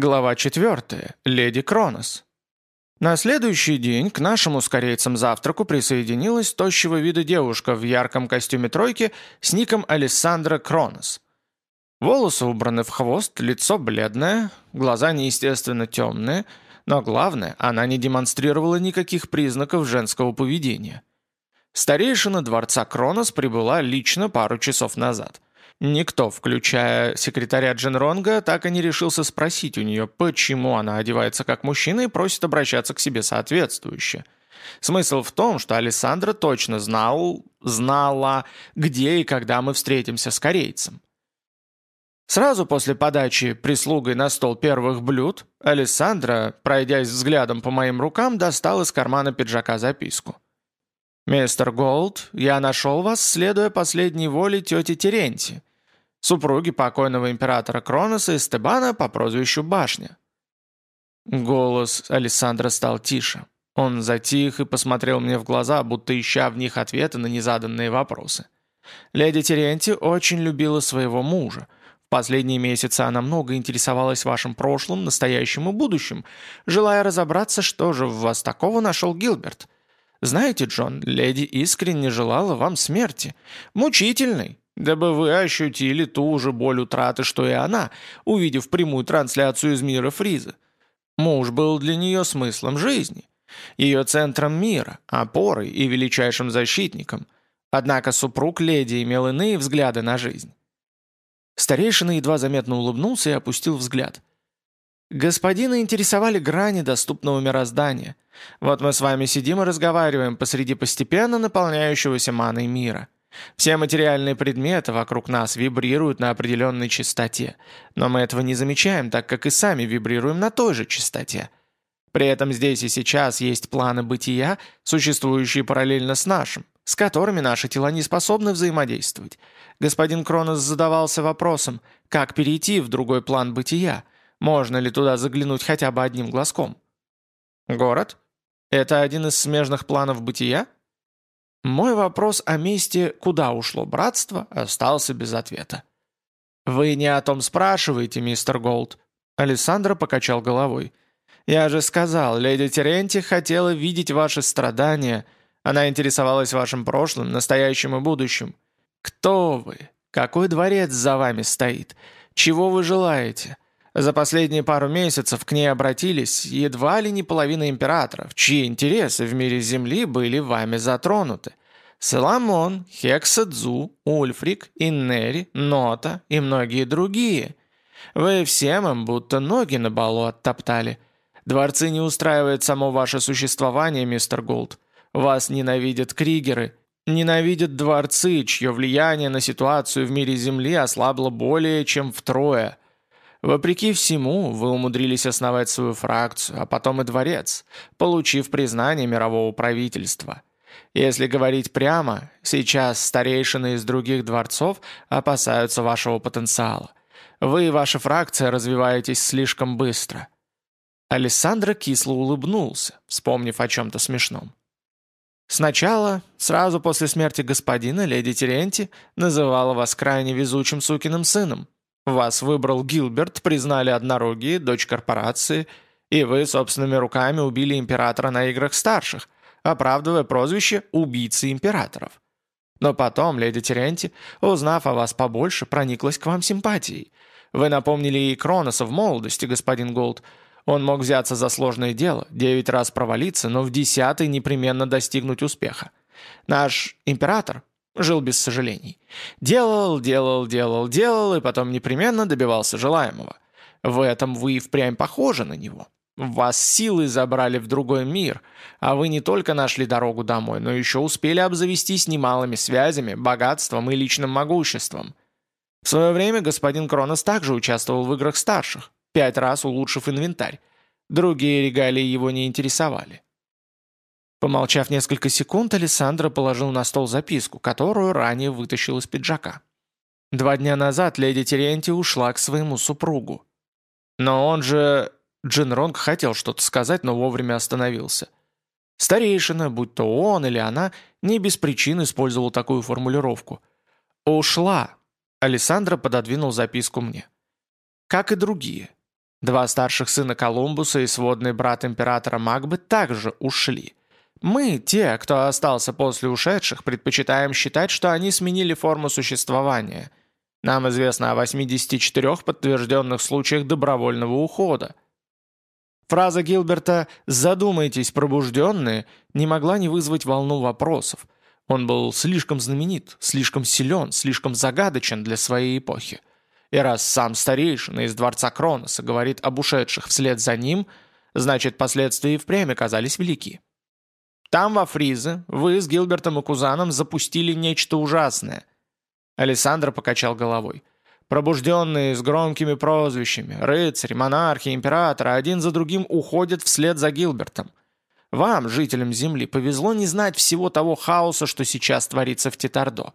Глава 4. Леди Кронос. На следующий день к нашему с корейцам завтраку присоединилась тощего вида девушка в ярком костюме тройки с ником Алессандра Кронос. Волосы убраны в хвост, лицо бледное, глаза неестественно темные, но главное, она не демонстрировала никаких признаков женского поведения. Старейшина дворца Кронос прибыла лично пару часов назад – Никто, включая секретаря Джинронга, так и не решился спросить у нее, почему она одевается как мужчина и просит обращаться к себе соответствующе. Смысл в том, что Александра точно знал, знала, где и когда мы встретимся с корейцем. Сразу после подачи прислугой на стол первых блюд, Александра, пройдясь взглядом по моим рукам, достал из кармана пиджака записку. «Мистер Голд, я нашел вас, следуя последней воле тети Теренти супруги покойного императора Кроноса и Стебана по прозвищу Башня. Голос Александра стал тише. Он затих и посмотрел мне в глаза, будто ища в них ответы на незаданные вопросы. Леди Теренти очень любила своего мужа. В последние месяцы она много интересовалась вашим прошлым, настоящим и будущим, желая разобраться, что же в вас такого нашел Гилберт. Знаете, Джон, леди искренне желала вам смерти. Мучительной, дабы вы ощутили ту же боль утраты, что и она, увидев прямую трансляцию из мира Фриза. Муж был для нее смыслом жизни, ее центром мира, опорой и величайшим защитником. Однако супруг леди имел иные взгляды на жизнь. Старейшина едва заметно улыбнулся и опустил взгляд. «Господина интересовали грани доступного мироздания. Вот мы с вами сидим и разговариваем посреди постепенно наполняющегося маной мира». Все материальные предметы вокруг нас вибрируют на определенной частоте, но мы этого не замечаем, так как и сами вибрируем на той же частоте. При этом здесь и сейчас есть планы бытия, существующие параллельно с нашим, с которыми наши тела не способны взаимодействовать. Господин Кронос задавался вопросом, как перейти в другой план бытия, можно ли туда заглянуть хотя бы одним глазком. Город? Это один из смежных планов бытия? Мой вопрос о месте, куда ушло братство, остался без ответа. «Вы не о том спрашиваете, мистер Голд?» Александра покачал головой. «Я же сказал, леди Теренти хотела видеть ваши страдания. Она интересовалась вашим прошлым, настоящим и будущим. Кто вы? Какой дворец за вами стоит? Чего вы желаете? За последние пару месяцев к ней обратились едва ли не половина императоров, чьи интересы в мире Земли были вами затронуты. Соломон, Хексадзу, Ульфрик, Иннери, Нота и многие другие. Вы всем им будто ноги на балу оттоптали. Дворцы не устраивает само ваше существование, мистер Голд. Вас ненавидят кригеры, ненавидят дворцы, чье влияние на ситуацию в мире Земли ослабло более чем втрое – Вопреки всему, вы умудрились основать свою фракцию, а потом и дворец, получив признание мирового правительства. Если говорить прямо, сейчас старейшины из других дворцов опасаются вашего потенциала. Вы и ваша фракция развиваетесь слишком быстро». Алессандро кисло улыбнулся, вспомнив о чем-то смешном. Сначала, сразу после смерти господина, леди Теренти называла вас крайне везучим сукиным сыном, вас выбрал Гилберт, признали однорогие, дочь корпорации, и вы собственными руками убили императора на играх старших, оправдывая прозвище «убийцы императоров». Но потом леди Теренти, узнав о вас побольше, прониклась к вам симпатией. Вы напомнили ей Кроноса в молодости, господин Голд. Он мог взяться за сложное дело, девять раз провалиться, но в десятый непременно достигнуть успеха. Наш император, Жил без сожалений. Делал, делал, делал, делал, и потом непременно добивался желаемого. В этом вы и впрямь похожи на него. Вас силы забрали в другой мир, а вы не только нашли дорогу домой, но еще успели обзавестись немалыми связями, богатством и личным могуществом. В свое время господин Кронос также участвовал в играх старших, пять раз улучшив инвентарь. Другие регалии его не интересовали. Помолчав несколько секунд, Александра положил на стол записку, которую ранее вытащил из пиджака. Два дня назад леди Теренти ушла к своему супругу. Но он же... Джин Ронг хотел что-то сказать, но вовремя остановился. Старейшина, будь то он или она, не без причин использовал такую формулировку. «Ушла!» Александра пододвинул записку мне. «Как и другие. Два старших сына Колумбуса и сводный брат императора Магбы также ушли. Мы, те, кто остался после ушедших, предпочитаем считать, что они сменили форму существования. Нам известно о 84 подтвержденных случаях добровольного ухода. Фраза Гилберта «задумайтесь, пробужденные» не могла не вызвать волну вопросов. Он был слишком знаменит, слишком силен, слишком загадочен для своей эпохи. И раз сам старейшина из дворца Кроноса говорит об ушедших вслед за ним, значит, последствия и впрямь оказались велики. Там, во Фризе, вы с Гилбертом и Кузаном запустили нечто ужасное. Александр покачал головой. Пробужденные с громкими прозвищами, рыцари, монархи, императоры один за другим уходят вслед за Гилбертом. Вам, жителям Земли, повезло не знать всего того хаоса, что сейчас творится в Титардо.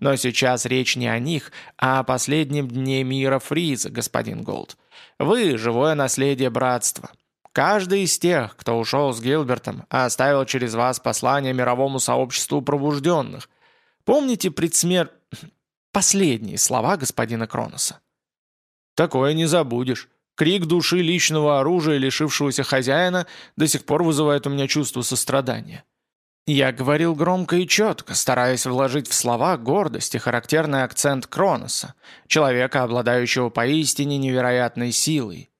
Но сейчас речь не о них, а о последнем дне мира Фриза, господин Голд. Вы – живое наследие братства. Каждый из тех, кто ушел с Гилбертом, оставил через вас послание мировому сообществу пробужденных. Помните предсмер... последние слова господина Кроноса? Такое не забудешь. Крик души личного оружия, лишившегося хозяина, до сих пор вызывает у меня чувство сострадания. Я говорил громко и четко, стараясь вложить в слова гордость и характерный акцент Кроноса, человека, обладающего поистине невероятной силой.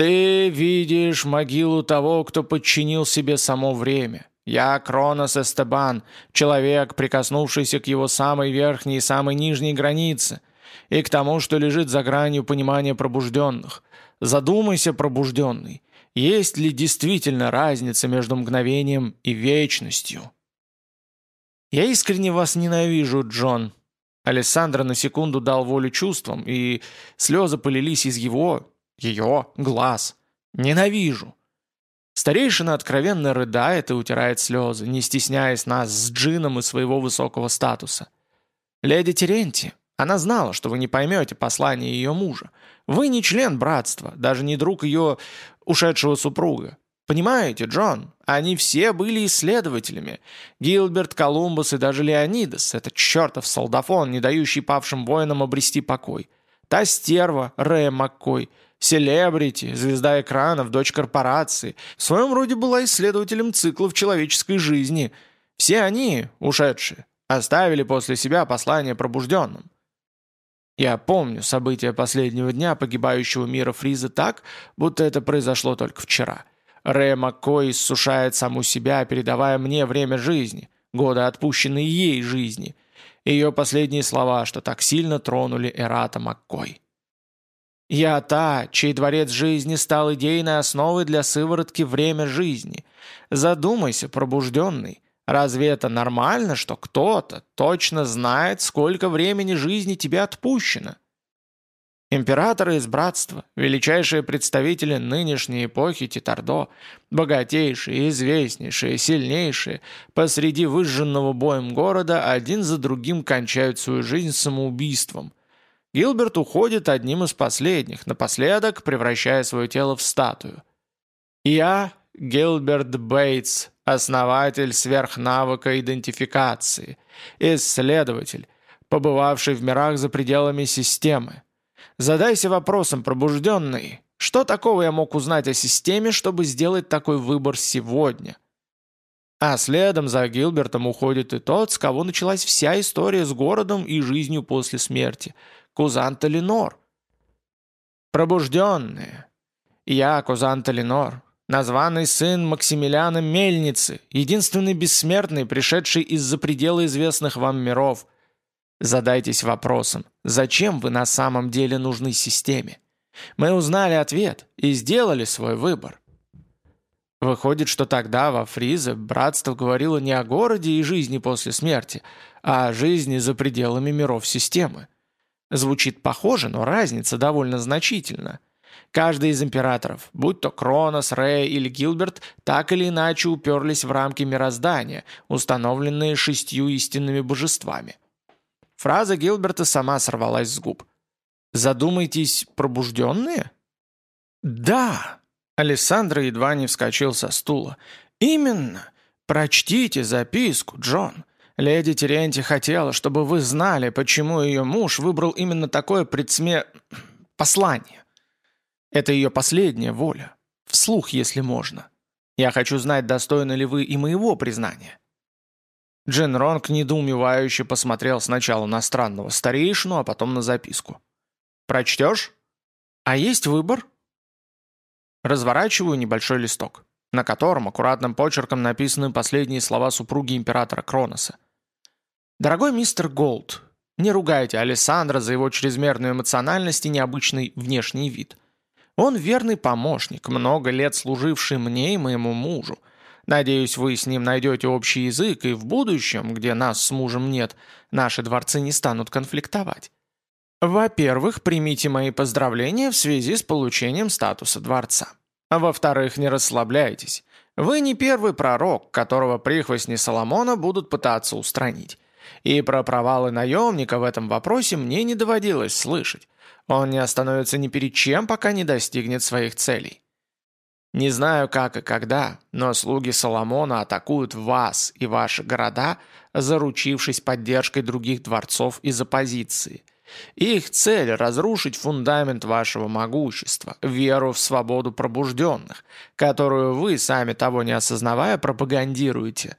«Ты видишь могилу того, кто подчинил себе само время. Я Кронос Эстебан, человек, прикоснувшийся к его самой верхней и самой нижней границе, и к тому, что лежит за гранью понимания пробужденных. Задумайся, пробужденный, есть ли действительно разница между мгновением и вечностью? «Я искренне вас ненавижу, Джон». Алессандро на секунду дал волю чувствам, и слезы полились из его, ее, глаз. «Ненавижу». Старейшина откровенно рыдает и утирает слезы, не стесняясь нас с Джином и своего высокого статуса. «Леди Теренти, она знала, что вы не поймете послание ее мужа. Вы не член братства, даже не друг ее ушедшего супруга. Понимаете, Джон, они все были исследователями. Гилберт, Колумбус и даже Леонидас, этот чертов солдафон, не дающий павшим воинам обрести покой. Та стерва, Рэя Маккой, селебрити, звезда экранов, дочь корпорации, в своем роде была исследователем циклов человеческой жизни. Все они, ушедшие, оставили после себя послание пробужденным. Я помню события последнего дня погибающего мира Фриза так, будто это произошло только вчера. Рэя Маккой иссушает саму себя, передавая мне время жизни, годы отпущенные ей жизни. Ее последние слова, что так сильно тронули Эрата Маккой. «Я та, чей дворец жизни стал идейной основой для сыворотки «Время жизни». Задумайся, пробужденный, Разве это нормально, что кто-то точно знает, сколько времени жизни тебе отпущено? Императоры из братства, величайшие представители нынешней эпохи Титардо, богатейшие, известнейшие, сильнейшие, посреди выжженного боем города один за другим кончают свою жизнь самоубийством. Гилберт уходит одним из последних, напоследок превращая свое тело в статую. Я, Гилберт Бейтс, основатель сверхнавыка идентификации, исследователь, побывавший в мирах за пределами системы. Задайся вопросом, пробужденный, что такого я мог узнать о системе, чтобы сделать такой выбор сегодня? А следом за Гилбертом уходит и тот, с кого началась вся история с городом и жизнью после смерти. Кузан Талинор. Пробужденные. Я, Кузан Талинор, Названный сын Максимилиана Мельницы, единственный бессмертный, пришедший из-за предела известных вам миров. Задайтесь вопросом, зачем вы на самом деле нужны системе? Мы узнали ответ и сделали свой выбор. Выходит, что тогда во Фризе братство говорило не о городе и жизни после смерти, а о жизни за пределами миров системы. Звучит похоже, но разница довольно значительна. Каждый из императоров, будь то Кронос, Рэй или Гилберт, так или иначе уперлись в рамки мироздания, установленные шестью истинными божествами. Фраза Гилберта сама сорвалась с губ. «Задумайтесь, пробужденные?» «Да!» Александр едва не вскочил со стула. «Именно! Прочтите записку, Джон. Леди Теренти хотела, чтобы вы знали, почему ее муж выбрал именно такое предсме... послание. Это ее последняя воля. Вслух, если можно. Я хочу знать, достойны ли вы и моего признания». Джин Ронг недоумевающе посмотрел сначала на странного старейшину, а потом на записку. «Прочтешь? А есть выбор?» Разворачиваю небольшой листок, на котором аккуратным почерком написаны последние слова супруги императора Кроноса. «Дорогой мистер Голд, не ругайте Александра за его чрезмерную эмоциональность и необычный внешний вид. Он верный помощник, много лет служивший мне и моему мужу. Надеюсь, вы с ним найдете общий язык, и в будущем, где нас с мужем нет, наши дворцы не станут конфликтовать. Во-первых, примите мои поздравления в связи с получением статуса дворца. Во-вторых, не расслабляйтесь. Вы не первый пророк, которого прихвостни Соломона будут пытаться устранить. И про провалы наемника в этом вопросе мне не доводилось слышать. Он не остановится ни перед чем, пока не достигнет своих целей. Не знаю как и когда, но слуги Соломона атакуют вас и ваши города, заручившись поддержкой других дворцов из оппозиции. Их цель – разрушить фундамент вашего могущества, веру в свободу пробужденных, которую вы, сами того не осознавая, пропагандируете.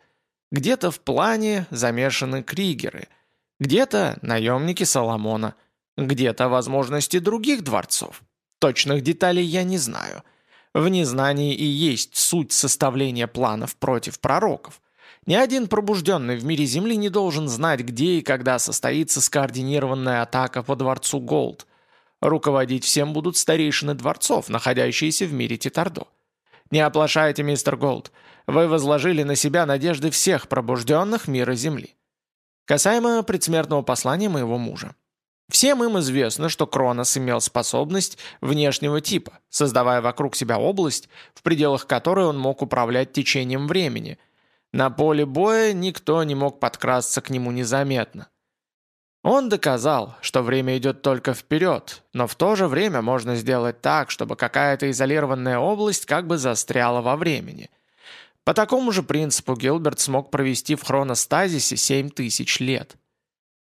Где-то в плане замешаны кригеры, где-то наемники Соломона, где-то возможности других дворцов. Точных деталей я не знаю. В незнании и есть суть составления планов против пророков – ни один пробужденный в мире Земли не должен знать, где и когда состоится скоординированная атака по дворцу Голд. Руководить всем будут старейшины дворцов, находящиеся в мире Титардо. Не оплошайте, мистер Голд. Вы возложили на себя надежды всех пробужденных мира Земли. Касаемо предсмертного послания моего мужа. Всем им известно, что Кронос имел способность внешнего типа, создавая вокруг себя область, в пределах которой он мог управлять течением времени – на поле боя никто не мог подкрасться к нему незаметно. Он доказал, что время идет только вперед, но в то же время можно сделать так, чтобы какая-то изолированная область как бы застряла во времени. По такому же принципу Гилберт смог провести в хроностазисе 7 тысяч лет.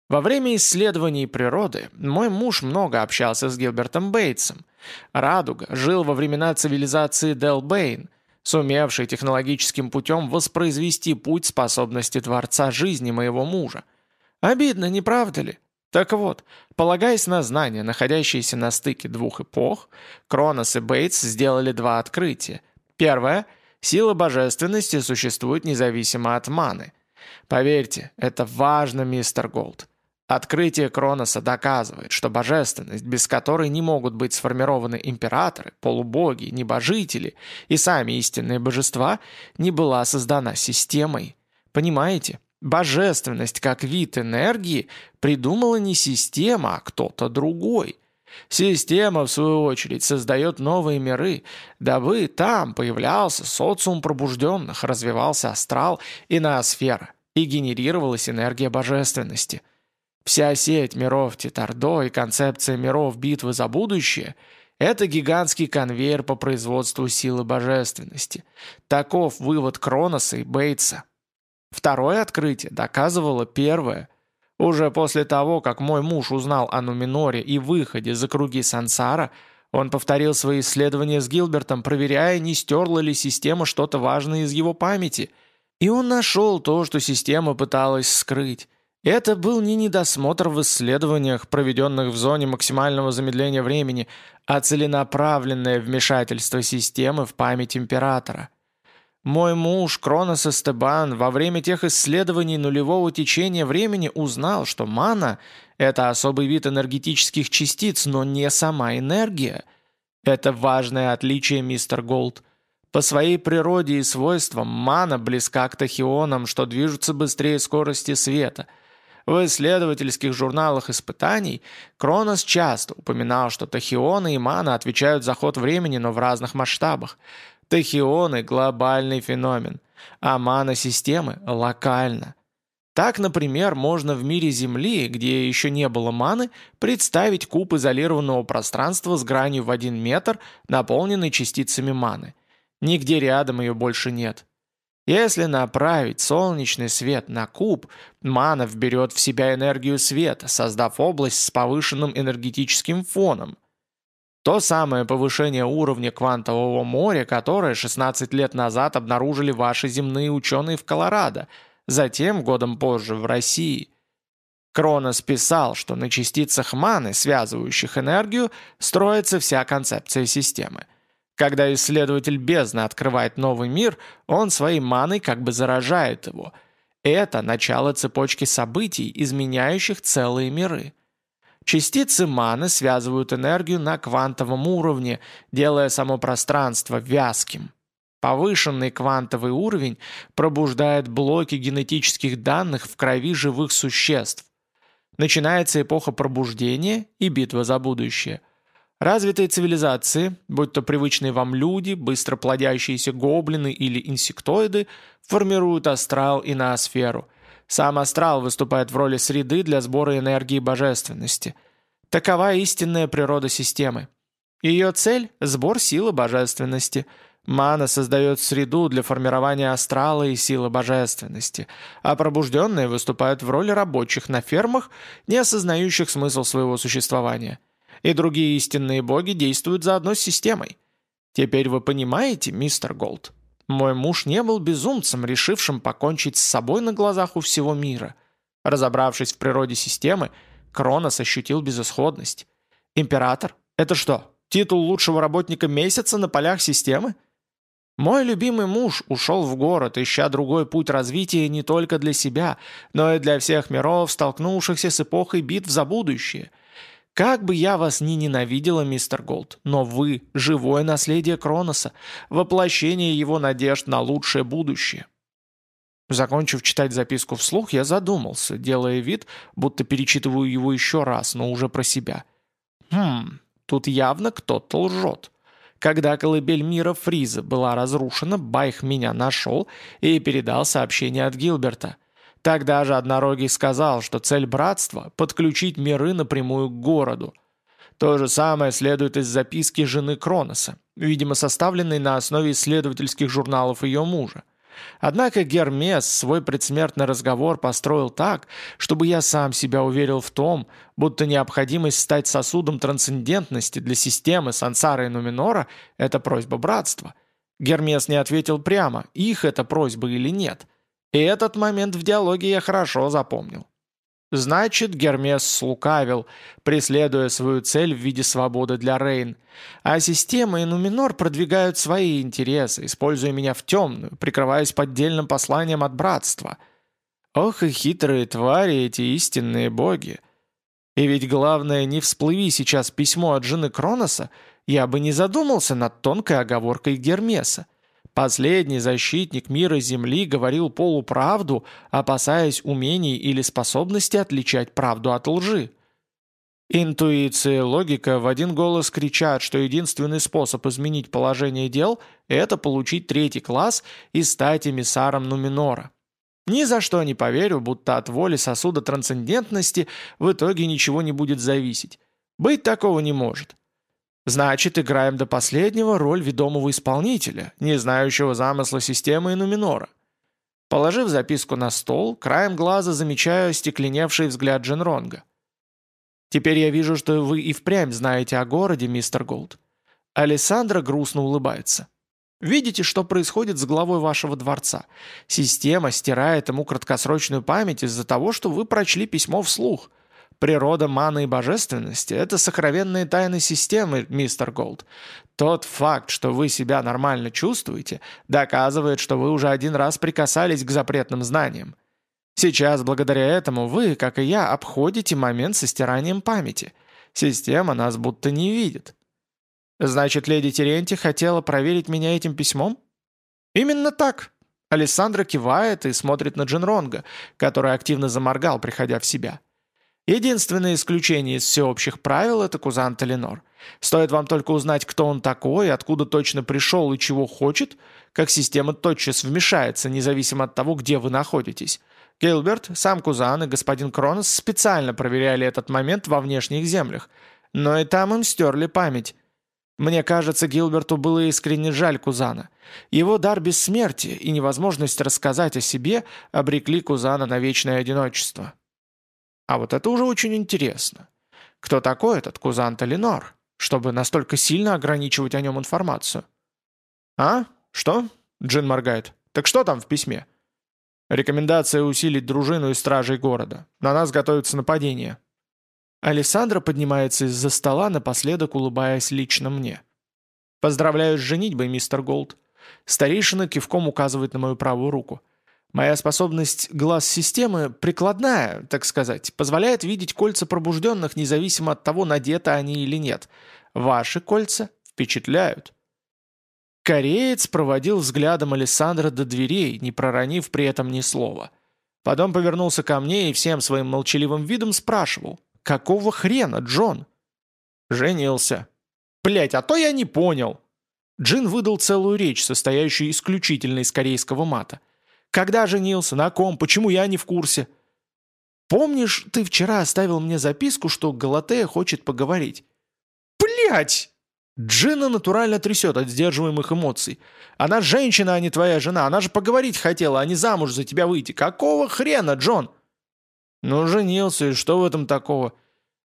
Во время исследований природы мой муж много общался с Гилбертом Бейтсом. Радуга жил во времена цивилизации Делбейн – сумевший технологическим путем воспроизвести путь способности Творца жизни моего мужа. Обидно, не правда ли? Так вот, полагаясь на знания, находящиеся на стыке двух эпох, Кронос и Бейтс сделали два открытия. Первое – сила божественности существует независимо от маны. Поверьте, это важно, мистер Голд. Открытие Кроноса доказывает, что божественность, без которой не могут быть сформированы императоры, полубоги, небожители и сами истинные божества, не была создана системой. Понимаете? Божественность как вид энергии придумала не система, а кто-то другой. Система, в свою очередь, создает новые миры, дабы там появлялся социум пробужденных, развивался астрал и ноосфера, и генерировалась энергия божественности – Вся сеть миров Титардо и концепция миров битвы за будущее – это гигантский конвейер по производству силы божественности. Таков вывод Кроноса и Бейтса. Второе открытие доказывало первое. Уже после того, как мой муж узнал о Нуминоре и выходе за круги Сансара, он повторил свои исследования с Гилбертом, проверяя, не стерла ли система что-то важное из его памяти. И он нашел то, что система пыталась скрыть. Это был не недосмотр в исследованиях, проведенных в зоне максимального замедления времени, а целенаправленное вмешательство системы в память императора. Мой муж, Кронос Эстебан, во время тех исследований нулевого течения времени узнал, что мана – это особый вид энергетических частиц, но не сама энергия. Это важное отличие, мистер Голд. По своей природе и свойствам мана близка к тахионам, что движутся быстрее скорости света – в исследовательских журналах испытаний Кронос часто упоминал, что тахионы и мана отвечают за ход времени, но в разных масштабах. Тахионы – глобальный феномен, а мана-системы – локально. Так, например, можно в мире Земли, где еще не было маны, представить куб изолированного пространства с гранью в один метр, наполненный частицами маны. Нигде рядом ее больше нет. Если направить солнечный свет на куб, мана вберет в себя энергию света, создав область с повышенным энергетическим фоном. То самое повышение уровня квантового моря, которое 16 лет назад обнаружили ваши земные ученые в Колорадо, затем, годом позже, в России. Кронос писал, что на частицах маны, связывающих энергию, строится вся концепция системы. Когда исследователь бездны открывает новый мир, он своей маной как бы заражает его. Это начало цепочки событий, изменяющих целые миры. Частицы маны связывают энергию на квантовом уровне, делая само пространство вязким. Повышенный квантовый уровень пробуждает блоки генетических данных в крови живых существ. Начинается эпоха пробуждения и битва за будущее. Развитые цивилизации, будь то привычные вам люди, быстро плодящиеся гоблины или инсектоиды, формируют астрал и ноосферу – сам астрал выступает в роли среды для сбора энергии божественности. Такова истинная природа системы. Ее цель – сбор силы божественности. Мана создает среду для формирования астрала и силы божественности, а пробужденные выступают в роли рабочих на фермах, не осознающих смысл своего существования. И другие истинные боги действуют заодно с системой. Теперь вы понимаете, мистер Голд? Мой муж не был безумцем, решившим покончить с собой на глазах у всего мира. Разобравшись в природе системы, Кронос ощутил безысходность. Император? Это что, титул лучшего работника месяца на полях системы? Мой любимый муж ушел в город, ища другой путь развития не только для себя, но и для всех миров, столкнувшихся с эпохой битв за будущее – как бы я вас ни ненавидела, мистер Голд, но вы – живое наследие Кроноса, воплощение его надежд на лучшее будущее». Закончив читать записку вслух, я задумался, делая вид, будто перечитываю его еще раз, но уже про себя. Хм, тут явно кто-то лжет. Когда колыбель мира Фриза была разрушена, Байх меня нашел и передал сообщение от Гилберта – Тогда же Однорогий сказал, что цель братства – подключить миры напрямую к городу. То же самое следует из записки жены Кроноса, видимо, составленной на основе исследовательских журналов ее мужа. Однако Гермес свой предсмертный разговор построил так, чтобы я сам себя уверил в том, будто необходимость стать сосудом трансцендентности для системы Сансара и Нуминора – это просьба братства. Гермес не ответил прямо, их это просьба или нет – и этот момент в диалоге я хорошо запомнил. Значит, Гермес слукавил, преследуя свою цель в виде свободы для Рейн. А система и Нуминор продвигают свои интересы, используя меня в темную, прикрываясь поддельным посланием от братства. Ох и хитрые твари эти истинные боги. И ведь главное, не всплыви сейчас письмо от жены Кроноса, я бы не задумался над тонкой оговоркой Гермеса. Последний защитник мира Земли говорил полуправду, опасаясь умений или способности отличать правду от лжи. Интуиция и логика в один голос кричат, что единственный способ изменить положение дел – это получить третий класс и стать эмиссаром Нуминора. Ни за что не поверю, будто от воли сосуда трансцендентности в итоге ничего не будет зависеть. Быть такого не может. Значит, играем до последнего роль ведомого исполнителя, не знающего замысла системы и нуминора. Положив записку на стол, краем глаза замечаю стекленевший взгляд Дженронга. «Теперь я вижу, что вы и впрямь знаете о городе, мистер Голд». Алессандра грустно улыбается. «Видите, что происходит с главой вашего дворца? Система стирает ему краткосрочную память из-за того, что вы прочли письмо вслух. Природа маны и божественности – это сокровенные тайны системы, мистер Голд. Тот факт, что вы себя нормально чувствуете, доказывает, что вы уже один раз прикасались к запретным знаниям. Сейчас, благодаря этому, вы, как и я, обходите момент со стиранием памяти. Система нас будто не видит. Значит, леди Теренти хотела проверить меня этим письмом? Именно так. Александра кивает и смотрит на Джинронга, который активно заморгал, приходя в себя. Единственное исключение из всеобщих правил – это Кузан Талинор. Стоит вам только узнать, кто он такой, откуда точно пришел и чего хочет, как система тотчас вмешается, независимо от того, где вы находитесь. Гилберт, сам Кузан и господин Кронос специально проверяли этот момент во внешних землях, но и там им стерли память. Мне кажется, Гилберту было искренне жаль Кузана. Его дар бессмертия и невозможность рассказать о себе обрекли Кузана на вечное одиночество. А вот это уже очень интересно. Кто такой этот Кузан Талинор? чтобы настолько сильно ограничивать о нем информацию. «А? Что?» — Джин моргает. «Так что там в письме?» «Рекомендация усилить дружину и стражей города. На нас готовится нападение». Александра поднимается из-за стола, напоследок улыбаясь лично мне. «Поздравляю с женитьбой, мистер Голд». Старейшина кивком указывает на мою правую руку. Моя способность глаз-системы прикладная, так сказать, позволяет видеть кольца пробужденных, независимо от того, надеты они или нет. Ваши кольца впечатляют. Кореец проводил взглядом Александра до дверей, не проронив при этом ни слова. Потом повернулся ко мне и всем своим молчаливым видом спрашивал. «Какого хрена, Джон?» «Женился». «Блядь, а то я не понял!» Джин выдал целую речь, состоящую исключительно из корейского мата. Когда женился? На ком? Почему я не в курсе?» «Помнишь, ты вчера оставил мне записку, что Галатея хочет поговорить?» «Блядь!» Джина натурально трясет от сдерживаемых эмоций. «Она женщина, а не твоя жена. Она же поговорить хотела, а не замуж за тебя выйти. Какого хрена, Джон?» «Ну, женился, и что в этом такого?»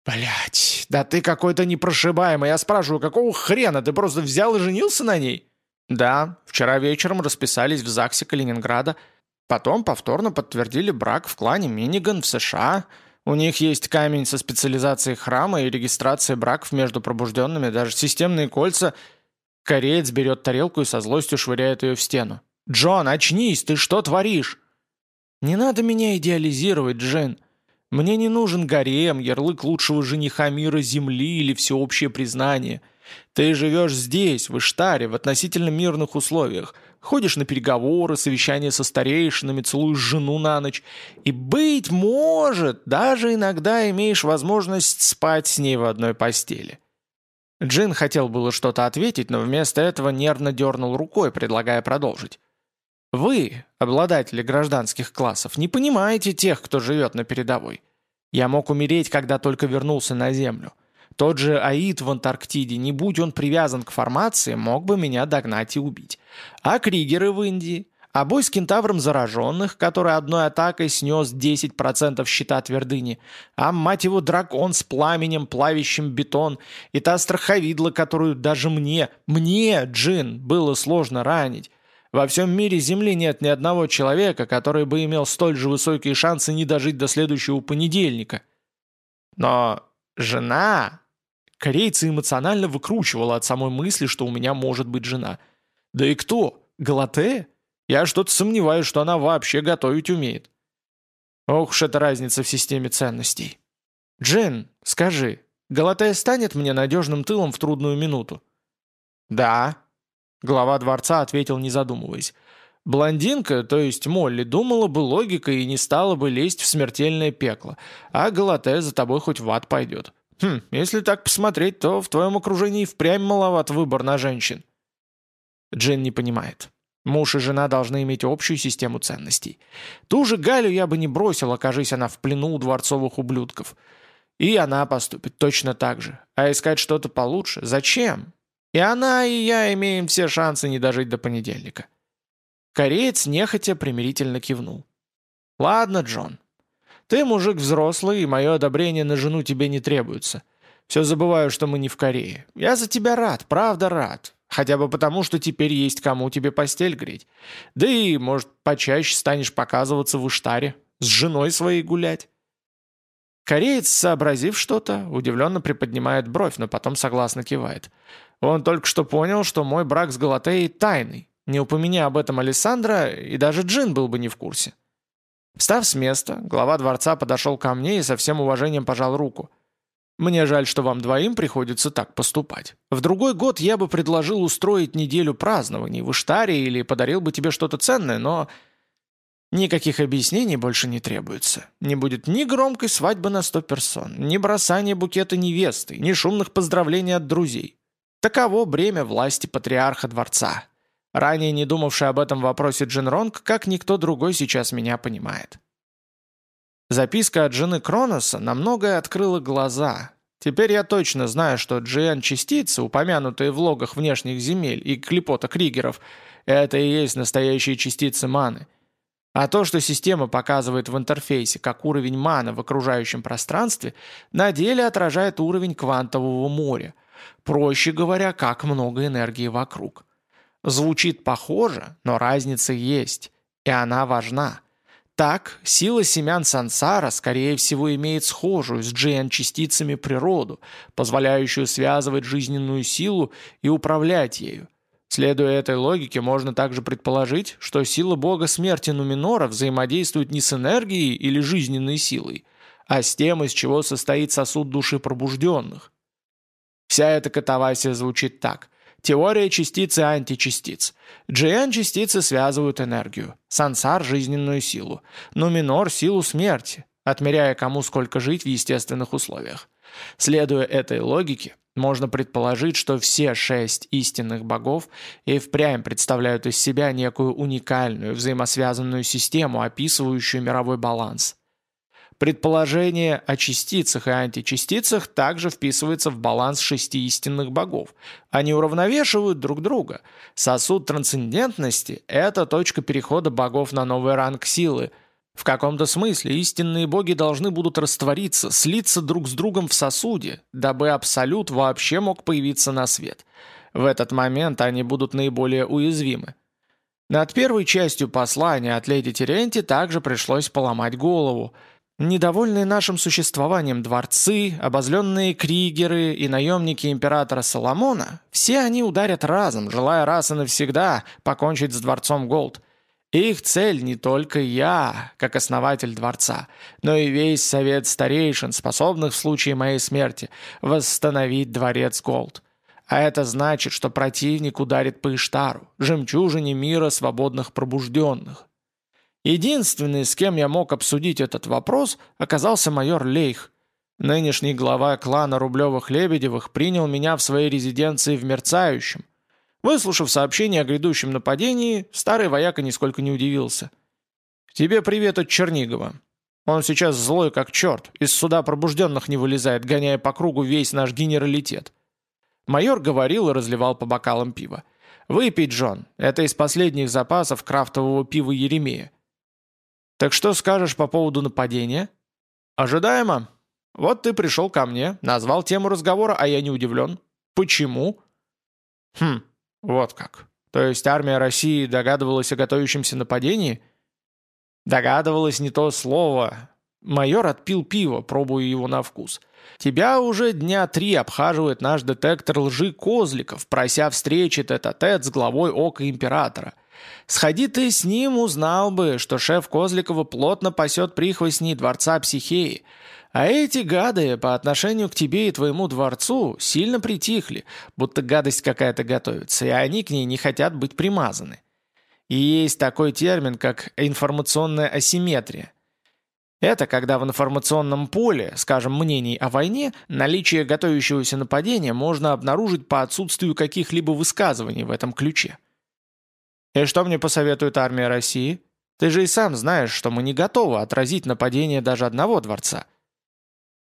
«Блядь, да ты какой-то непрошибаемый. Я спрашиваю, какого хрена? Ты просто взял и женился на ней?» Да, вчера вечером расписались в ЗАГСе Калининграда. Потом повторно подтвердили брак в клане Миниган в США. У них есть камень со специализацией храма и регистрацией браков между пробужденными, даже системные кольца. Кореец берет тарелку и со злостью швыряет ее в стену. «Джон, очнись, ты что творишь?» «Не надо меня идеализировать, Джен. Мне не нужен гарем, ярлык лучшего жениха мира Земли или всеобщее признание. Ты живешь здесь, в Иштаре, в относительно мирных условиях. Ходишь на переговоры, совещания со старейшинами, целуешь жену на ночь. И, быть может, даже иногда имеешь возможность спать с ней в одной постели. Джин хотел было что-то ответить, но вместо этого нервно дернул рукой, предлагая продолжить. «Вы, обладатели гражданских классов, не понимаете тех, кто живет на передовой. Я мог умереть, когда только вернулся на Землю. Тот же Аид в Антарктиде, не будь он привязан к формации, мог бы меня догнать и убить. А Кригеры в Индии? А бой с кентавром зараженных, который одной атакой снес 10% щита твердыни. А, мать его, дракон с пламенем, плавящим бетон. И та страховидла, которую даже мне, мне, Джин, было сложно ранить. Во всем мире Земли нет ни одного человека, который бы имел столь же высокие шансы не дожить до следующего понедельника. Но жена Корейца эмоционально выкручивала от самой мысли, что у меня может быть жена. Да и кто? Галатея? Я что-то сомневаюсь, что она вообще готовить умеет. Ох уж эта разница в системе ценностей. Джин, скажи, Галатея станет мне надежным тылом в трудную минуту? Да. Глава дворца ответил, не задумываясь. Блондинка, то есть Молли, думала бы логикой и не стала бы лезть в смертельное пекло, а Галатея за тобой хоть в ад пойдет. Хм, если так посмотреть, то в твоем окружении впрямь маловат выбор на женщин. Джен не понимает. Муж и жена должны иметь общую систему ценностей. Ту же Галю я бы не бросил, окажись она в плену у дворцовых ублюдков. И она поступит точно так же. А искать что-то получше? Зачем? И она, и я имеем все шансы не дожить до понедельника. Кореец нехотя примирительно кивнул. «Ладно, Джон, ты мужик взрослый, и мое одобрение на жену тебе не требуется. Все забываю, что мы не в Корее. Я за тебя рад, правда рад. Хотя бы потому, что теперь есть кому тебе постель греть. Да и, может, почаще станешь показываться в Иштаре, с женой своей гулять. Кореец, сообразив что-то, удивленно приподнимает бровь, но потом согласно кивает. Он только что понял, что мой брак с Галатеей тайный. Не упомяни об этом Александра, и даже Джин был бы не в курсе. Встав с места, глава дворца подошел ко мне и со всем уважением пожал руку. «Мне жаль, что вам двоим приходится так поступать. В другой год я бы предложил устроить неделю празднований в Иштаре или подарил бы тебе что-то ценное, но...» Никаких объяснений больше не требуется. Не будет ни громкой свадьбы на сто персон, ни бросания букета невесты, ни шумных поздравлений от друзей. Таково бремя власти патриарха дворца. Ранее не думавший об этом вопросе Джин Ронг, как никто другой сейчас меня понимает. Записка от жены Кроноса на многое открыла глаза. Теперь я точно знаю, что GN-частицы, упомянутые в логах внешних земель и клепота Кригеров, это и есть настоящие частицы маны. А то, что система показывает в интерфейсе как уровень маны в окружающем пространстве, на деле отражает уровень квантового моря – Проще говоря, как много энергии вокруг. Звучит похоже, но разница есть, и она важна. Так, сила семян сансара, скорее всего, имеет схожую с GN-частицами природу, позволяющую связывать жизненную силу и управлять ею. Следуя этой логике, можно также предположить, что сила бога смерти Нуминора взаимодействует не с энергией или жизненной силой, а с тем, из чего состоит сосуд души пробужденных. Вся эта катавасия звучит так. Теория частиц и античастиц. GN-частицы связывают энергию, сансар – жизненную силу, нуминор – силу смерти, отмеряя кому сколько жить в естественных условиях. Следуя этой логике, можно предположить, что все шесть истинных богов и впрямь представляют из себя некую уникальную взаимосвязанную систему, описывающую мировой баланс. Предположение о частицах и античастицах также вписывается в баланс шести истинных богов. Они уравновешивают друг друга. Сосуд трансцендентности – это точка перехода богов на новый ранг силы. В каком-то смысле истинные боги должны будут раствориться, слиться друг с другом в сосуде, дабы Абсолют вообще мог появиться на свет. В этот момент они будут наиболее уязвимы. Над первой частью послания от леди Теренти также пришлось поломать голову – Недовольные нашим существованием дворцы, обозленные кригеры и наемники императора Соломона, все они ударят разом, желая раз и навсегда покончить с дворцом Голд. Их цель не только я, как основатель дворца, но и весь совет старейшин, способных в случае моей смерти восстановить дворец Голд. А это значит, что противник ударит по Иштару, жемчужине мира свободных пробужденных. Единственный, с кем я мог обсудить этот вопрос, оказался майор Лейх. Нынешний глава клана Рублевых-Лебедевых принял меня в своей резиденции в Мерцающем. Выслушав сообщение о грядущем нападении, старый вояка нисколько не удивился. «Тебе привет от Чернигова. Он сейчас злой как черт, из суда пробужденных не вылезает, гоняя по кругу весь наш генералитет». Майор говорил и разливал по бокалам пива. «Выпей, Джон, это из последних запасов крафтового пива Еремея. «Так что скажешь по поводу нападения?» «Ожидаемо. Вот ты пришел ко мне, назвал тему разговора, а я не удивлен. Почему?» «Хм, вот как. То есть армия России догадывалась о готовящемся нападении?» «Догадывалась не то слово. Майор отпил пиво, пробуя его на вкус. Тебя уже дня три обхаживает наш детектор лжи Козликов, прося встречи тет-а-тет -тет с главой Ока Императора. Сходи ты с ним, узнал бы, что шеф Козликова плотно пасет прихвостней дворца Психеи. А эти гады по отношению к тебе и твоему дворцу сильно притихли, будто гадость какая-то готовится, и они к ней не хотят быть примазаны. И есть такой термин, как информационная асимметрия. Это когда в информационном поле, скажем, мнений о войне, наличие готовящегося нападения можно обнаружить по отсутствию каких-либо высказываний в этом ключе. И что мне посоветует армия России? Ты же и сам знаешь, что мы не готовы отразить нападение даже одного дворца.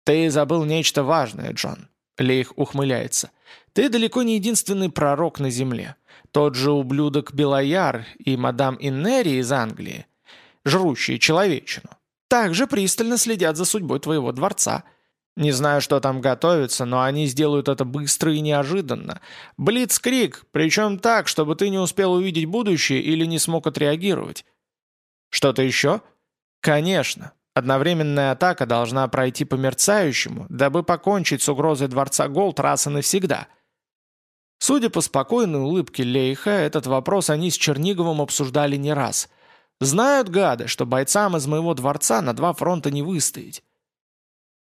Ты забыл нечто важное, Джон. Лейх ухмыляется. Ты далеко не единственный пророк на земле. Тот же ублюдок Белояр и мадам Иннери из Англии, жрущие человечину, также пристально следят за судьбой твоего дворца – не знаю, что там готовится, но они сделают это быстро и неожиданно. Блицкрик, причем так, чтобы ты не успел увидеть будущее или не смог отреагировать. Что-то еще? Конечно. Одновременная атака должна пройти по мерцающему, дабы покончить с угрозой Дворца Голд раз и навсегда. Судя по спокойной улыбке Лейха, этот вопрос они с Черниговым обсуждали не раз. Знают гады, что бойцам из моего дворца на два фронта не выстоять.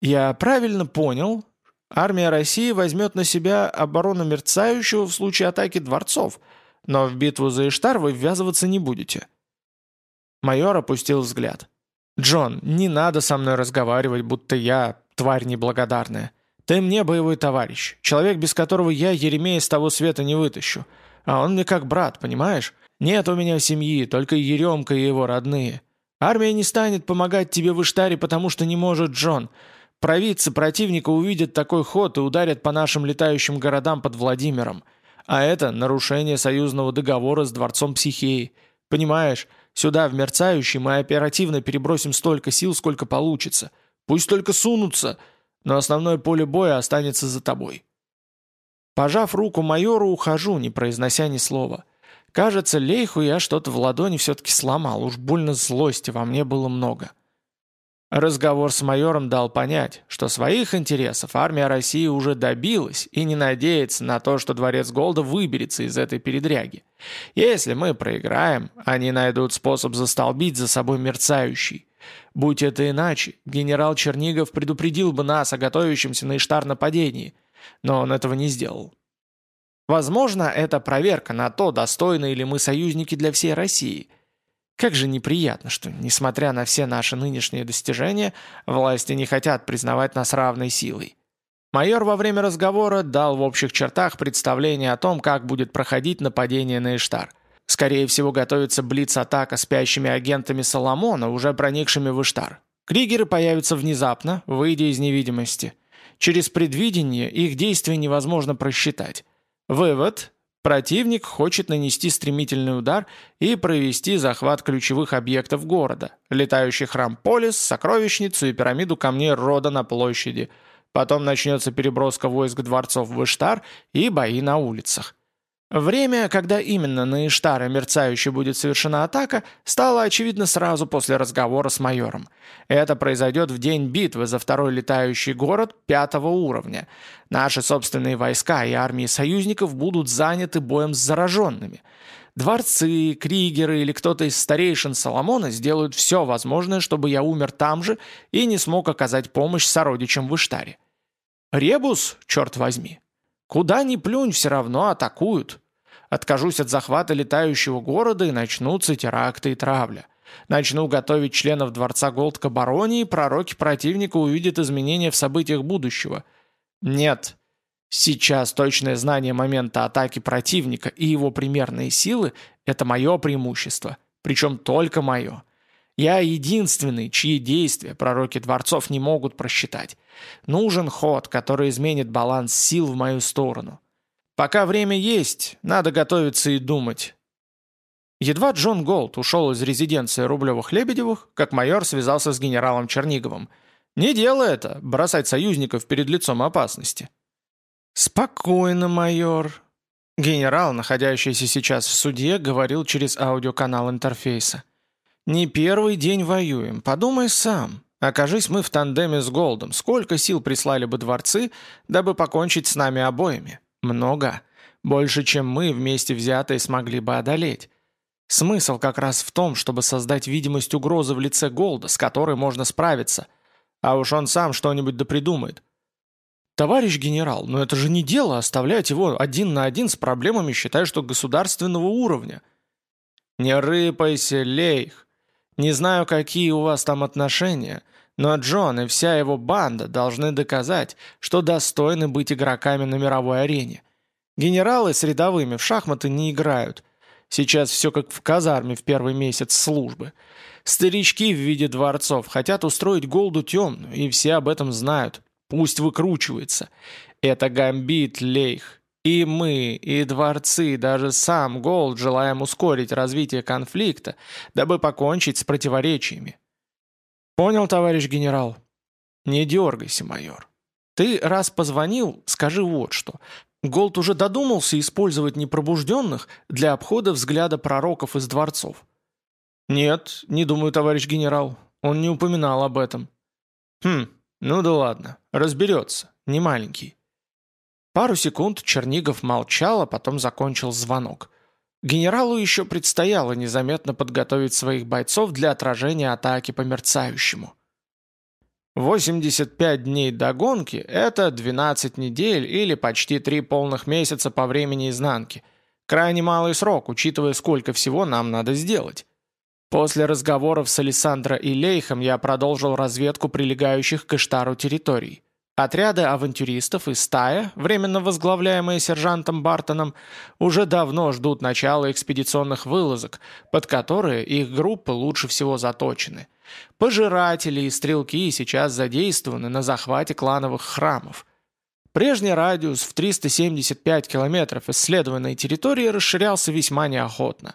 «Я правильно понял, армия России возьмет на себя оборону мерцающего в случае атаки дворцов, но в битву за Иштар вы ввязываться не будете». Майор опустил взгляд. «Джон, не надо со мной разговаривать, будто я тварь неблагодарная. Ты мне боевой товарищ, человек, без которого я Еремея с того света не вытащу. А он мне как брат, понимаешь? Нет у меня семьи, только Еремка и его родные. Армия не станет помогать тебе в Иштаре, потому что не может Джон. Провидцы противника увидят такой ход и ударят по нашим летающим городам под Владимиром. А это нарушение союзного договора с Дворцом Психеи. Понимаешь, сюда, в Мерцающий, мы оперативно перебросим столько сил, сколько получится. Пусть только сунутся, но основное поле боя останется за тобой. Пожав руку майору, ухожу, не произнося ни слова. Кажется, Лейху я что-то в ладони все-таки сломал, уж больно злости во мне было много. Разговор с майором дал понять, что своих интересов армия России уже добилась и не надеется на то, что дворец Голда выберется из этой передряги. Если мы проиграем, они найдут способ застолбить за собой мерцающий. Будь это иначе, генерал Чернигов предупредил бы нас о готовящемся на Иштар нападении, но он этого не сделал. Возможно, это проверка на то, достойны ли мы союзники для всей России – как же неприятно, что, несмотря на все наши нынешние достижения, власти не хотят признавать нас равной силой. Майор во время разговора дал в общих чертах представление о том, как будет проходить нападение на Иштар. Скорее всего, готовится блиц-атака спящими агентами Соломона, уже проникшими в Иштар. Кригеры появятся внезапно, выйдя из невидимости. Через предвидение их действия невозможно просчитать. Вывод Противник хочет нанести стремительный удар и провести захват ключевых объектов города, летающий храм Полис, сокровищницу и пирамиду камней рода на площади. Потом начнется переброска войск дворцов в Иштар и бои на улицах. Время, когда именно на Иштара мерцающе будет совершена атака, стало очевидно сразу после разговора с майором. Это произойдет в день битвы за второй летающий город пятого уровня. Наши собственные войска и армии союзников будут заняты боем с зараженными. Дворцы, кригеры или кто-то из старейшин Соломона сделают все возможное, чтобы я умер там же и не смог оказать помощь сородичам в Иштаре. Ребус, черт возьми, Куда ни плюнь, все равно атакуют. Откажусь от захвата летающего города и начнутся теракты и травля. Начну готовить членов Дворца Голд к обороне, и пророки противника увидят изменения в событиях будущего. Нет. Сейчас точное знание момента атаки противника и его примерные силы – это мое преимущество. Причем только мое. Я единственный, чьи действия пророки дворцов не могут просчитать. Нужен ход, который изменит баланс сил в мою сторону. Пока время есть, надо готовиться и думать. Едва Джон Голд ушел из резиденции Рублевых-Лебедевых, как майор связался с генералом Черниговым. Не дело это, бросать союзников перед лицом опасности. «Спокойно, майор». Генерал, находящийся сейчас в суде, говорил через аудиоканал интерфейса. «Не первый день воюем, подумай сам. Окажись мы в тандеме с Голдом, сколько сил прислали бы дворцы, дабы покончить с нами обоими? Много. Больше, чем мы вместе взятые смогли бы одолеть. Смысл как раз в том, чтобы создать видимость угрозы в лице Голда, с которой можно справиться. А уж он сам что-нибудь допридумает. «Товарищ генерал, но это же не дело оставлять его один на один с проблемами, считая, что государственного уровня». «Не рыпайся, Лейх. Не знаю, какие у вас там отношения, но Джон и вся его банда должны доказать, что достойны быть игроками на мировой арене. Генералы с рядовыми в шахматы не играют. Сейчас все как в казарме в первый месяц службы. Старички в виде дворцов хотят устроить Голду темную, и все об этом знают. Пусть выкручивается. Это гамбит Лейх. И мы, и дворцы, даже сам Голд желаем ускорить развитие конфликта, дабы покончить с противоречиями. Понял, товарищ генерал? Не дергайся, майор. Ты раз позвонил, скажи вот что. Голд уже додумался использовать непробужденных для обхода взгляда пророков из дворцов. Нет, не думаю, товарищ генерал. Он не упоминал об этом. Хм, ну да ладно, разберется, не маленький. Пару секунд Чернигов молчал, а потом закончил звонок. Генералу еще предстояло незаметно подготовить своих бойцов для отражения атаки по мерцающему. 85 дней до гонки – это 12 недель или почти 3 полных месяца по времени изнанки. Крайне малый срок, учитывая, сколько всего нам надо сделать. После разговоров с Александро и Лейхом я продолжил разведку прилегающих к Иштару территорий. Отряды авантюристов и стая, временно возглавляемые сержантом Бартоном, уже давно ждут начала экспедиционных вылазок, под которые их группы лучше всего заточены. Пожиратели и стрелки сейчас задействованы на захвате клановых храмов. Прежний радиус в 375 километров исследованной территории расширялся весьма неохотно.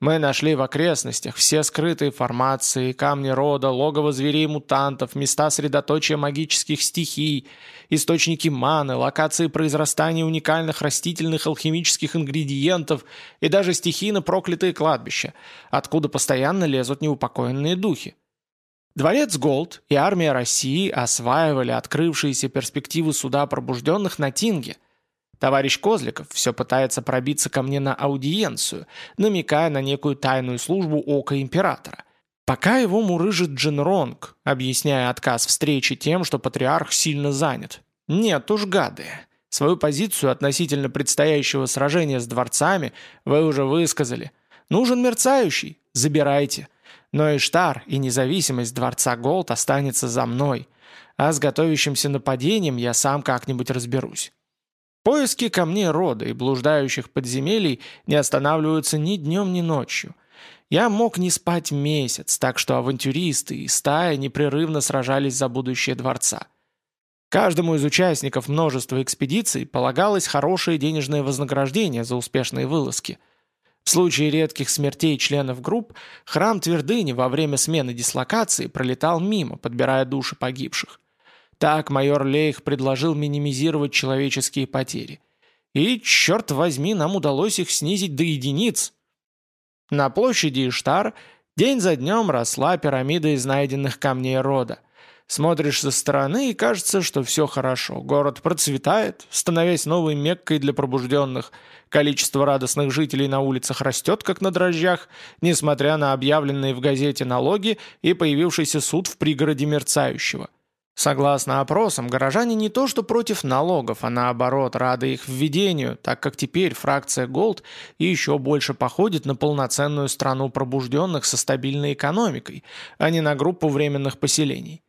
Мы нашли в окрестностях все скрытые формации, камни рода, логово зверей-мутантов, места средоточия магических стихий, источники маны, локации произрастания уникальных растительных алхимических ингредиентов и даже стихийно проклятые кладбища, откуда постоянно лезут неупокоенные духи. Дворец Голд и армия России осваивали открывшиеся перспективы суда пробужденных на Тинге – Товарищ Козликов все пытается пробиться ко мне на аудиенцию, намекая на некую тайную службу Ока Императора. Пока его мурыжит Джин Ронг, объясняя отказ встречи тем, что патриарх сильно занят. Нет уж, гады. Свою позицию относительно предстоящего сражения с дворцами вы уже высказали. Нужен мерцающий? Забирайте. Но Иштар и независимость дворца Голд останется за мной. А с готовящимся нападением я сам как-нибудь разберусь. Поиски камней рода и блуждающих подземелий не останавливаются ни днем, ни ночью. Я мог не спать месяц, так что авантюристы и стая непрерывно сражались за будущее дворца. Каждому из участников множества экспедиций полагалось хорошее денежное вознаграждение за успешные вылазки. В случае редких смертей членов групп, храм Твердыни во время смены дислокации пролетал мимо, подбирая души погибших. Так майор Лейх предложил минимизировать человеческие потери. И, черт возьми, нам удалось их снизить до единиц. На площади Иштар день за днем росла пирамида из найденных камней рода. Смотришь со стороны и кажется, что все хорошо. Город процветает, становясь новой меккой для пробужденных. Количество радостных жителей на улицах растет, как на дрожжах, несмотря на объявленные в газете налоги и появившийся суд в пригороде Мерцающего – Согласно опросам, горожане не то что против налогов, а наоборот рады их введению, так как теперь фракция Голд еще больше походит на полноценную страну пробужденных со стабильной экономикой, а не на группу временных поселений.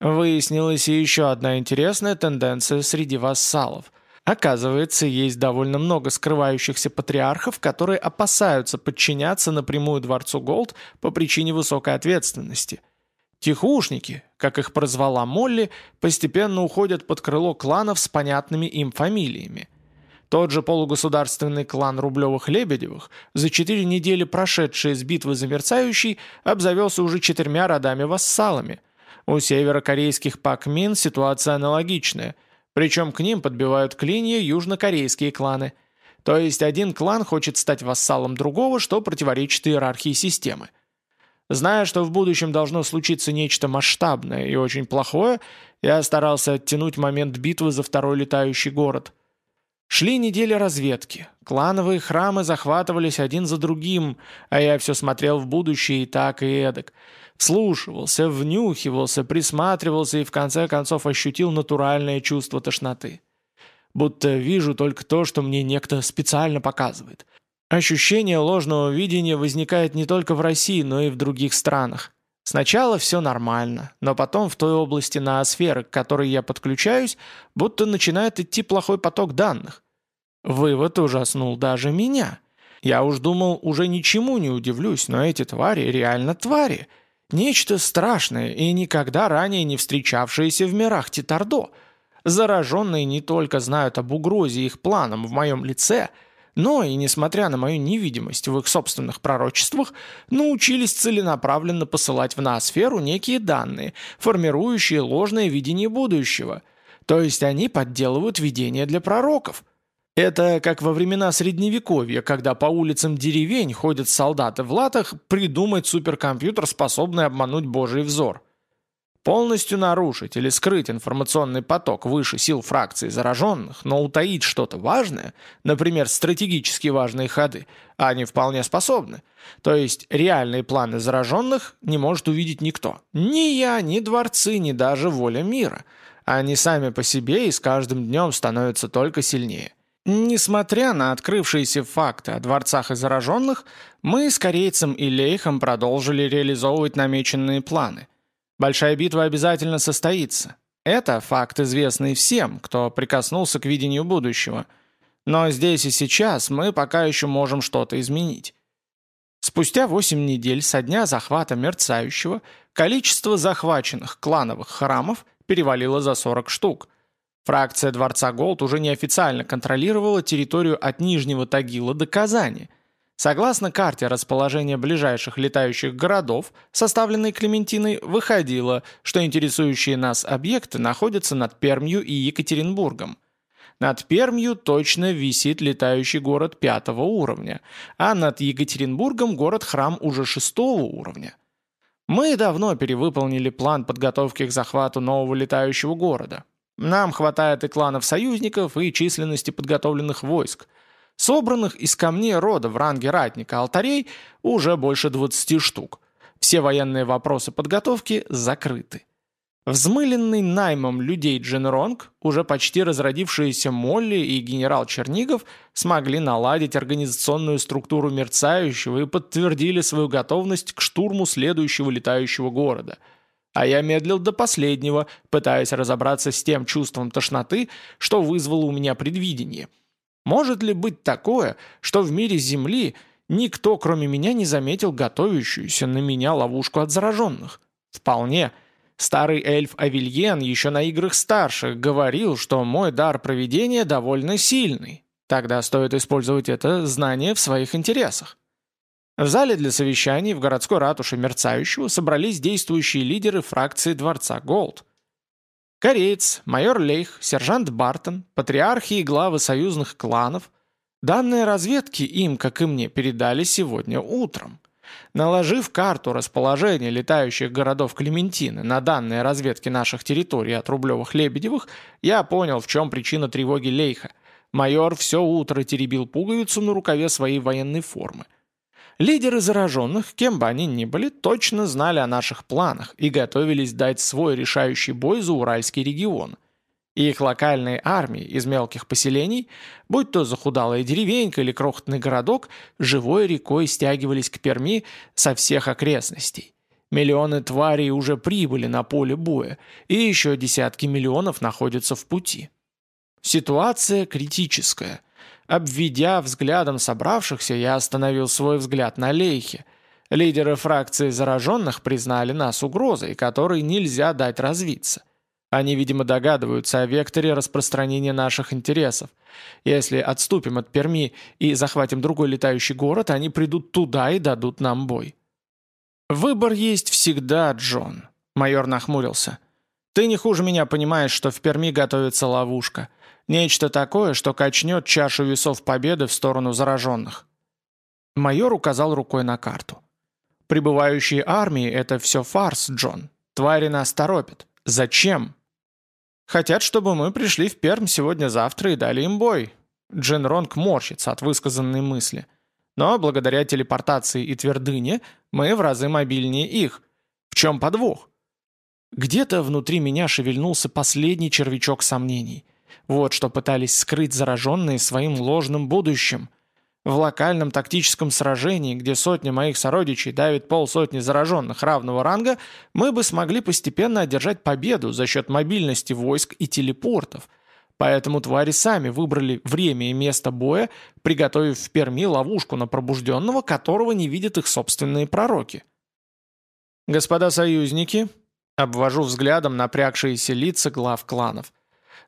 Выяснилась и еще одна интересная тенденция среди вассалов. Оказывается, есть довольно много скрывающихся патриархов, которые опасаются подчиняться напрямую дворцу Голд по причине высокой ответственности – Тихушники, как их прозвала Молли, постепенно уходят под крыло кланов с понятными им фамилиями. Тот же полугосударственный клан Рублевых-Лебедевых, за четыре недели прошедшие с битвы за мерцающий, обзавелся уже четырьмя родами-вассалами. У северокорейских Пакмин ситуация аналогичная, причем к ним подбивают клинья южнокорейские кланы. То есть один клан хочет стать вассалом другого, что противоречит иерархии системы. Зная, что в будущем должно случиться нечто масштабное и очень плохое, я старался оттянуть момент битвы за второй летающий город. Шли недели разведки. Клановые храмы захватывались один за другим, а я все смотрел в будущее и так, и эдак. Вслушивался, внюхивался, присматривался и в конце концов ощутил натуральное чувство тошноты. Будто вижу только то, что мне некто специально показывает. Ощущение ложного видения возникает не только в России, но и в других странах. Сначала все нормально, но потом в той области ноосферы, к которой я подключаюсь, будто начинает идти плохой поток данных. Вывод ужаснул даже меня. Я уж думал, уже ничему не удивлюсь, но эти твари реально твари. Нечто страшное и никогда ранее не встречавшееся в мирах Титардо. Зараженные не только знают об угрозе их планам в моем лице – но и, несмотря на мою невидимость в их собственных пророчествах, научились целенаправленно посылать в ноосферу некие данные, формирующие ложное видение будущего. То есть они подделывают видения для пророков. Это как во времена Средневековья, когда по улицам деревень ходят солдаты в латах придумать суперкомпьютер, способный обмануть божий взор. Полностью нарушить или скрыть информационный поток выше сил фракции зараженных, но утаить что-то важное, например, стратегически важные ходы, они вполне способны. То есть реальные планы зараженных не может увидеть никто. Ни я, ни дворцы, ни даже воля мира. Они сами по себе и с каждым днем становятся только сильнее. Несмотря на открывшиеся факты о дворцах и зараженных, мы с корейцем и Лейхом продолжили реализовывать намеченные планы – Большая битва обязательно состоится. Это факт, известный всем, кто прикоснулся к видению будущего. Но здесь и сейчас мы пока еще можем что-то изменить. Спустя 8 недель со дня захвата мерцающего количество захваченных клановых храмов перевалило за 40 штук. Фракция Дворца Голд уже неофициально контролировала территорию от Нижнего Тагила до Казани. Согласно карте расположения ближайших летающих городов, составленной Клементиной, выходило, что интересующие нас объекты находятся над Пермью и Екатеринбургом. Над Пермью точно висит летающий город пятого уровня, а над Екатеринбургом город-храм уже шестого уровня. Мы давно перевыполнили план подготовки к захвату нового летающего города. Нам хватает и кланов союзников, и численности подготовленных войск – Собранных из камней рода в ранге ратника алтарей уже больше 20 штук. Все военные вопросы подготовки закрыты. Взмыленный наймом людей Дженронг, уже почти разродившиеся Молли и генерал Чернигов смогли наладить организационную структуру мерцающего и подтвердили свою готовность к штурму следующего летающего города. А я медлил до последнего, пытаясь разобраться с тем чувством тошноты, что вызвало у меня предвидение – может ли быть такое, что в мире Земли никто, кроме меня, не заметил готовящуюся на меня ловушку от зараженных? Вполне. Старый эльф Авильен еще на играх старших говорил, что мой дар проведения довольно сильный. Тогда стоит использовать это знание в своих интересах. В зале для совещаний в городской ратуше Мерцающего собрались действующие лидеры фракции Дворца Голд – Кореец, майор Лейх, сержант Бартон, патриархи и главы союзных кланов. Данные разведки им, как и мне, передали сегодня утром. Наложив карту расположения летающих городов Клементины на данные разведки наших территорий от Рублевых-Лебедевых, я понял, в чем причина тревоги Лейха. Майор все утро теребил пуговицу на рукаве своей военной формы. Лидеры зараженных, кем бы они ни были, точно знали о наших планах и готовились дать свой решающий бой за Уральский регион. И их локальные армии из мелких поселений, будь то захудалая деревенька или крохотный городок, живой рекой стягивались к Перми со всех окрестностей. Миллионы тварей уже прибыли на поле боя, и еще десятки миллионов находятся в пути. Ситуация критическая. Обведя взглядом собравшихся, я остановил свой взгляд на Лейхе. Лидеры фракции зараженных признали нас угрозой, которой нельзя дать развиться. Они, видимо, догадываются о векторе распространения наших интересов. Если отступим от Перми и захватим другой летающий город, они придут туда и дадут нам бой. «Выбор есть всегда, Джон», — майор нахмурился. «Ты не хуже меня понимаешь, что в Перми готовится ловушка. Нечто такое, что качнет чашу весов победы в сторону зараженных. Майор указал рукой на карту. «Прибывающие армии — это все фарс, Джон. Твари нас торопят. Зачем?» «Хотят, чтобы мы пришли в Перм сегодня-завтра и дали им бой». Джин Ронг морщится от высказанной мысли. «Но благодаря телепортации и твердыне мы в разы мобильнее их. В чем подвох?» Где-то внутри меня шевельнулся последний червячок сомнений — вот что пытались скрыть зараженные своим ложным будущим. В локальном тактическом сражении, где сотня моих сородичей давит полсотни зараженных равного ранга, мы бы смогли постепенно одержать победу за счет мобильности войск и телепортов. Поэтому твари сами выбрали время и место боя, приготовив в Перми ловушку на пробужденного, которого не видят их собственные пророки. «Господа союзники», — обвожу взглядом напрягшиеся лица глав кланов,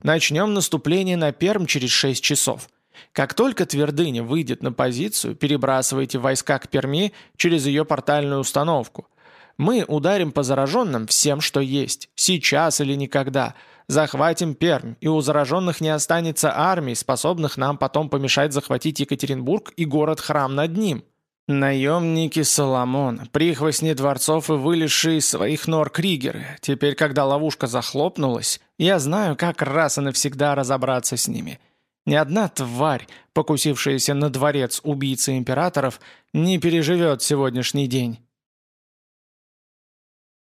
Начнем наступление на Перм через 6 часов. Как только твердыня выйдет на позицию, перебрасывайте войска к Перми через ее портальную установку. Мы ударим по зараженным всем, что есть, сейчас или никогда. Захватим Пермь, и у зараженных не останется армий, способных нам потом помешать захватить Екатеринбург и город-храм над ним. Наемники Соломон, прихвостни дворцов и вылезшие из своих нор кригеры. Теперь, когда ловушка захлопнулась, я знаю, как раз и навсегда разобраться с ними. Ни одна тварь, покусившаяся на дворец убийцы императоров, не переживет сегодняшний день.